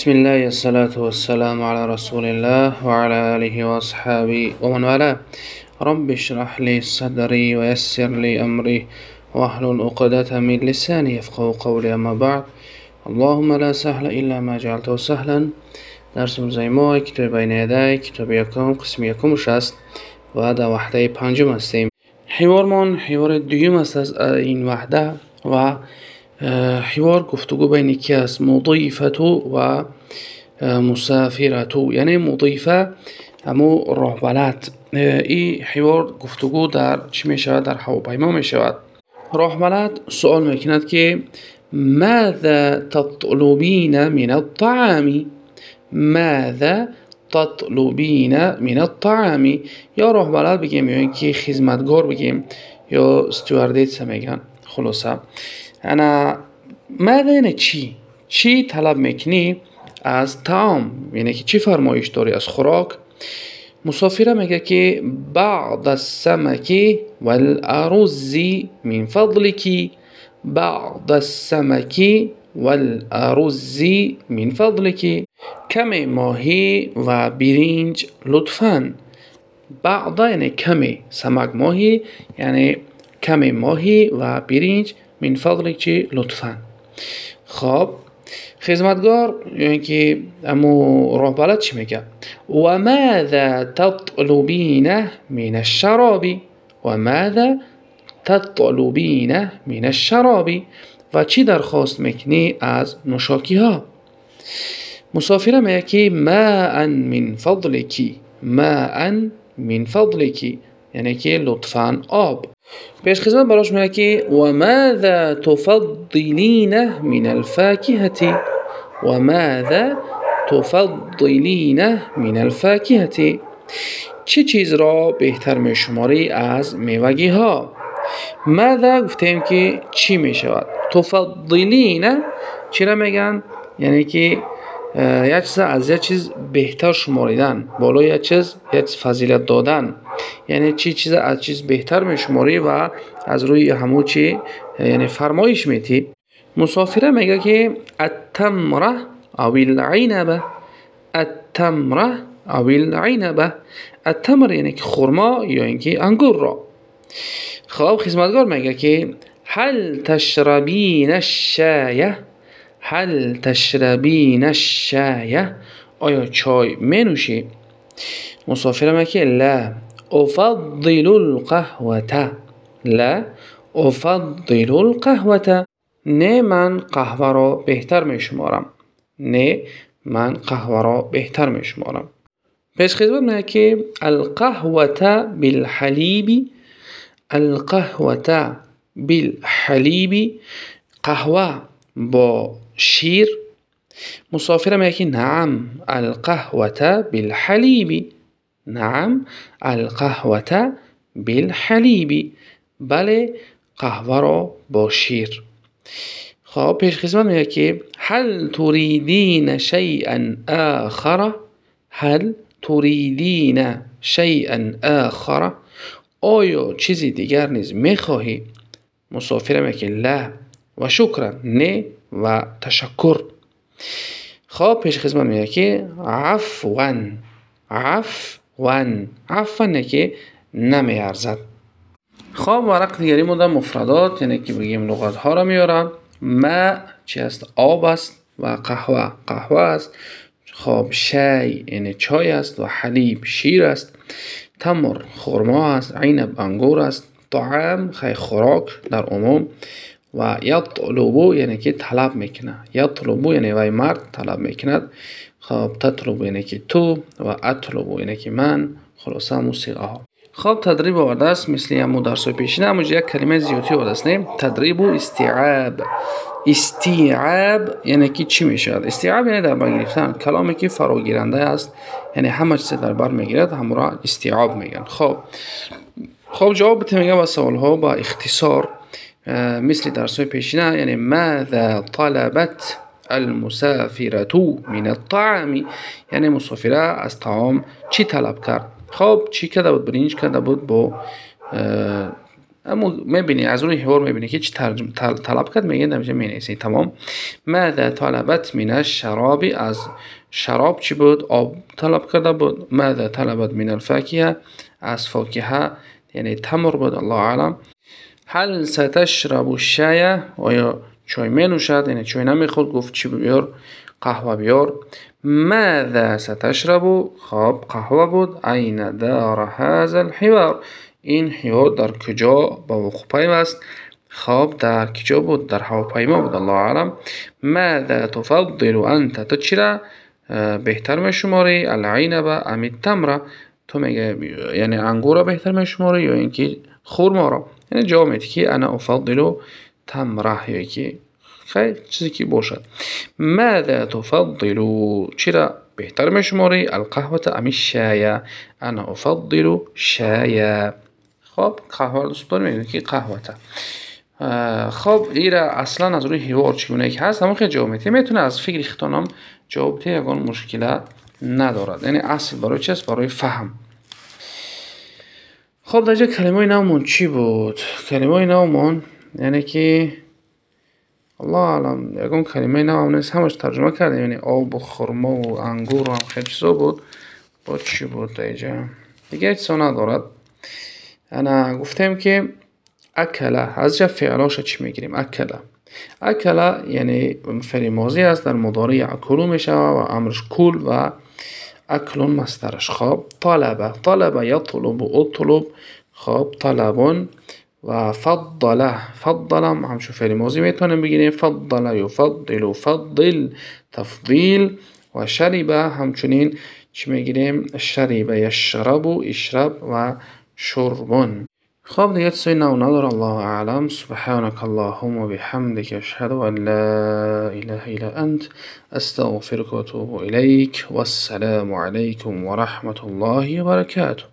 بسم الله الصلاة والسلام على رسول الله وعلى آله وأصحابه ومن والاه. رب اشرح لي صدري ويسر لي أمري واحلل عقدة من لساني يفقه قولي. أما بعد اللهم لا سهل إلا ما جعلته سهلا. درس ما کتاب بین یدی کتاب یکم قسم یکمش است و در وحده پنجم هستیم. حوارمان حوار دویم است از وحده و حوار گفتگو بین یکی از مضیفت و مسافرتو یعنی مضیفه همو راه بلد این حوار گفتگو در چی می شود در هواپیما می شود راه بلد سوال میکند که ماذا تطلبین من الطعام؟ ماذا تطلبین من الطعام؟ یا راه بلد بگیم یا اینکه خدمتگار بگیم یا استواردیت میگن. خلاصه. انا ماذا چی؟ چی طلب می‌کنی از تعام یعنی که چی فرمایش داری از خوراک؟ مسافره میگه که بعض السمك والارز من فضلك بعض السمك والارز من فضلك کمی ماهی و برنج لطفا. بعض یعنی کمی سمک ماهی یعنی کمی ماهی و برنج من فضلك لطفا. خب خدمتگار یعنی که امو راه بلد چی میگه؟ و ماذا تطلبین من الشراب؟ و ماذا تطلبین من الشراب؟ و چی درخواست می‌کنی از نوشاکی ها مسافره میگه که ماء من فضلکی ماء من فضلکی یعنی که لطفا آب. پیش خدمت براش میگه که و ماذا تفضلین من الفاکهة و ماذا تفضلین من الفاکهة چه چیز را بهتر می از میوگی ها ماذا گفتیم که چی می شود تفضلین چرا میگن؟ یعنی که یک چیز از یک چیز بهتر شماریدن بالا یک چیز یک فضیلت دادن. یعنی چی چیز از چیز بهتر میشماری و از روی همو چی یعنی فرمایش میتی مسافره میگه که التمره او العنبه التمره او العنبه التمر یعنی که خرما یا اینکه انگور را. خب خدمتگار میگه که هل تشربین الشایه هل تشربین الشایه آیا چای می نوشی؟ مسافر میگه لا. أفضل القهوة. لا أفضل القهوة. ني من قهوة را بهتر میشمارم. ني من قهوة را بهتر میشمارم. پیش خدمت که القهوة بالحليب القهوة بالحليب قهوة با شیر. مسافر که نعم القهوة بالحليب. نعم القهوة بالحلیب بله قهوة را با خب پیش خدمت میگه که هل تريدين شيئا آخر؟ هل تريدين شيئا آخر؟ آیا چیزی دیگر نیز میخواهی؟ مسافر میگه لا و شکرا نه و تشکر. خب پیش خدمت میگه که عفوا عفوا عفوا که نمیارزد. خب ورق دیگری مونده مفردات یعنی که بگیم لغت ها را میارم. ما چی است؟ آب است و قهوه. قهوه است. خب شی یعنی چای است و حلیب شیر است. تمر خرما است. عنب انگور است. طعام خی خوراک در عموم. و یطلبو یعنی که طلب می‌کنه یطلبو یعنی وی مرد طلب می‌کند خب تطلبو یعنی که تو و اطلبو یعنی که من خلاصه موسیقه ها خب تدریب آورده است مثل همو درس پیشینه اما یک کلمه زیادی آورده است نه تدریب و استیعاب استیعاب یعنی که چی می‌شود استیعاب یعنی در بر گرفتن کلامی که فراگیرنده است یعنی همه چیز در بر می‌گیرد همو را استیعاب میگن خب خب جواب بده میگه با سوال ها با اختصار مثل درس پیشینه یعنی ماذا طلبت المسافرة من الطعام؟ یعنی مسافرة از طعام چی طلب کرد؟ خب چی کرده بود برنج کرده بود با اما میبینی از روی حوار میبینی که چی ترجم طلب کرد؟ میگه نمیشه مینویسی تمام. ماذا طلبت من الشراب؟ از شراب چی بود؟ آب طلب کرده بود. ماذا طلبت من الفاکهه از فاکهه یعنی تمر بود الله اعلم. هل ستشرب الشای آیا چای می نوشد یعنی چای نمیخورد گفت چی بیار؟ قهوه بیار. ماذا ستشرب؟ خب قهوه بود. این دار هذا الحوار. این حوار در کجا؟ با وقوع پیوست خب در کجا بود؟ در هواپیما بود الله اعلم. ماذا تفضل انت؟ تو چرا بهتر می شماری العنب ام التمره تو میگه یعنی انگور بهتر می شماری یا اینکه خورما یعنی جواب میده که انا افضل تمره یا که خیر چیزی که باشد. ماذا تفضل؟ چرا بهتر می شماری القهوة ام الشاي انا افضل شاي خب قهوه دوست داریم که قهوه خب ایره اصلا از روی هیوار چگونه که هست؟ همون خیلی جواب میده می‌تونه از فکر اختانم جواب ده یکان مشکل ندارد. یعنی اصل برای چیست؟ برای فهم. خب در کلمه نومون چی بود؟ کلمه نومون یعنی که الله علم یکان کلمه نو نیست همش ترجمه کردیم. یعنی آب و خرما و انگور و هم خیلی چیزا بود. با چی بود اینجا دیگه هیچ ندارد. انا گفتم که اکله از جا فعلاش چی می‌گیریم؟ اکله اکله یعنی فعل ماضی است در مضارع اکلو میشه و امرش کول و اکلون مسترش خب طلبة. طلبة یطلب اطلب خب طلبون و فضله فضل همچون فعل ماضی میتونیم بگیریم فضل یفضل فضل تفضیل و شربه همچنین چی میگیریم شربه یشرب اشرب و قبل سنة ونظر الله أعلم. سبحانك اللهم وبحمدك أشهد أن لا إله إلا أنت أستغفرك وأتوب إليك والسلام عليكم ورحمة الله وبركاته